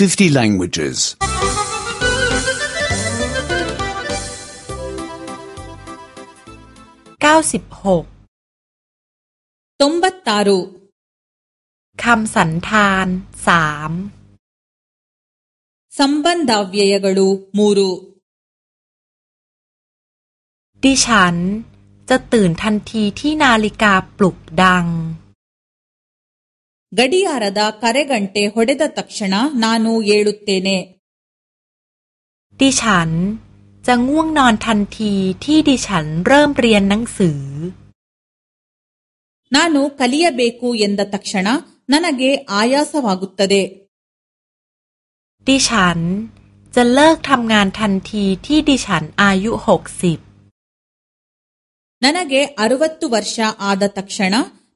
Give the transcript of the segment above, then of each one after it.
50 languages. 96รุคำสันธานสามสัมบันดาวยยกรูมูรุดิฉันจะตื่นทันทีที่นาฬิกาปลุกดัง ಗಡಿಯಾರದ ಕರೆಗಂಟೆ ಹೊಡೆದ ತಕ್ಷಣ ನಾನು ಏಳುತ್ತೇನೆ ดิฉันจะง่วงนอนทันทีที่ดิฉันเริ่มเรียนหนังสือ ನಾನು ಕಲಿಯಬೇಕು ಎಂದ ತಕ್ಷಣ ನನಗೆ ಆಯಾಸವಾಗುತ್ತದೆ ดิฉันจะเลิกทำงานทันทีที่ดิฉันอายุหกสิบ ನನಗೆ ಅರವತ್ತು ವರ್ಷ ಆದ ತಕ್ಷಣ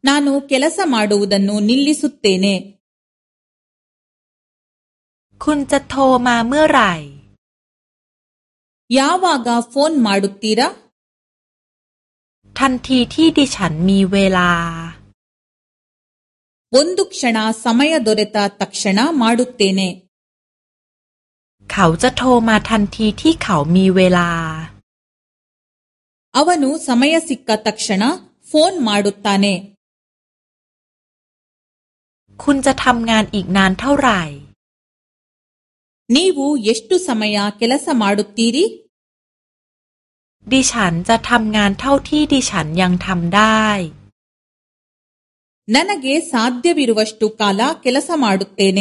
ನಾನು ಕೆಲಸ ಮ ಾ ಡ ು ವ ು ದ ನ ್นು ನಿಲ್ಲಿಸುತ್ತೇನೆ คุณจะโทรมาเมื่อไหร่ยาวากาฟอนมาดุตีระทันทีที่ดิฉันมีเวลาวันดุกชนาสมัยดริตาตักชนามาดุตเตเนเขาจะโทรมาทันทีที่เขามีเวลาอวนูสมัยสิกกตักชนะฟอนมาดุตตาเนคุณจะทำงานอีกนานเท่าไหร่นีวูเยสตุสมัยาเคลสมาดุตีริดิฉันจะทำงานเท่าที่ดิฉันยังทำได้นันเกสาดเดวิรุวัชตุกาลาเคลสมาดุเตเน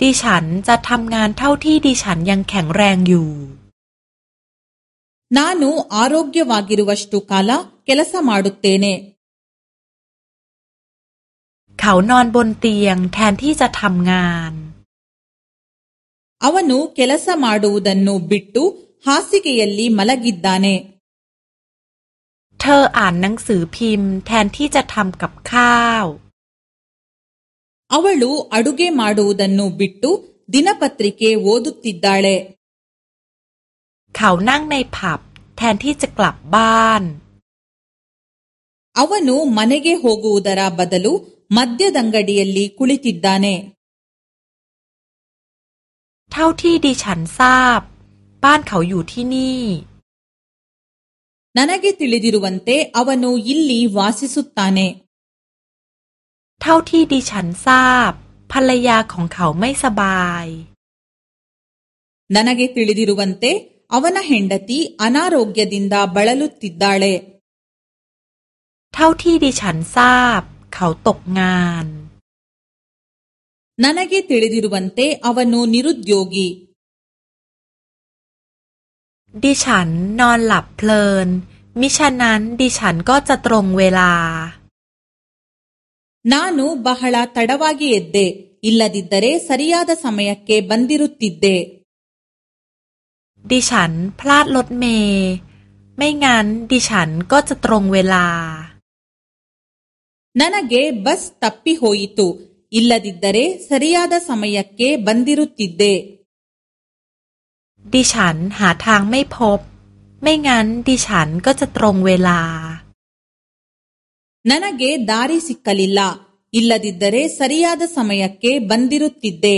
ดิฉันจะทำงานเท่าที่ดิฉันยังแข็งแรงอยู่นานูอารอกยวากิรุวัชตุกาลาเคลสมาดุเตเนขานอนบนเตียงแทนที่จะทำงานอาวนุเคลสมาดูดันนูบิดตู้ฮาสิกเยลลี่มาลกิดดานเธออ่านหนังสือพิมพ์แทนที่จะทำกับข้าวอาวลูอดูเกมาดูดันนูบิดตู้ดินาปตริกเกโวดุติดดาเลเขานั่งในผับแทนที่จะกลับบ้านอาวนุมันเกโฮกูดาราบดลู ಮದ್ಯದಂಗಡಿಯಲ್ಲಿ ಕುಳಿತಿದ್ದಾನೆ เท่าที่ดิฉันทราบบ้านเขาอยู่ที่นี่ ನನಗೆ ತಿಳಿದಿರುವಂತೆ ಅವನು ಇಲ್ಲಿ ವಾಸಿಸುತ್ತಾನೆ เท่าที่ดิฉันทราบภรรยาของเขาไม่สบาย ನನಗೆ ತಿಳಿದಿರುವಂತೆ ಅವನ ಹೆಂಡತಿ ಅನಾರೋಗ್ಯದಿಂದ ಬಳಲುತ್ತಿದ್ದಾಳೆ เท่าที่ดิฉันทราบเขาตกงานนั่นก็เตลิดีรุวันเตอวันนิรุตโยกีดิฉันนอนหลับเพลิน มิฉะนั้นดิฉันก็จะตรงเวลา นานูบ้าฮลาตดวากีเด็ดเดอิลลัดิดเรสริยาดสมัยกเกบันดิรุติดเดดิฉันพลาดรถเมย์ไม่งั้นดิฉันก็จะตรงเวลา ನನಗೆ ಬಸ್ ತಪ್ಪಿ ಹೋಯಿತು ಇಲ್ಲದಿದ್ದರೆ ಸರಿಯಾದ ಸಮಯಕ್ಕೆ ಬಂದಿರುತ್ತಿದ್ದೆ ดิฉันหาทางไม่พบ ไม่งั้นดิฉันก็จะตรงเวลา ನನಗೆ ದಾರಿ ಸಿಕ್ಕಲಿಲ್ಲ ಇಲ್ಲದಿದ್ದರೆ ಸರಿಯಾದ ಸಮಯಕ್ಕೆ ಬಂದಿರುತ್ತಿದ್ದೆ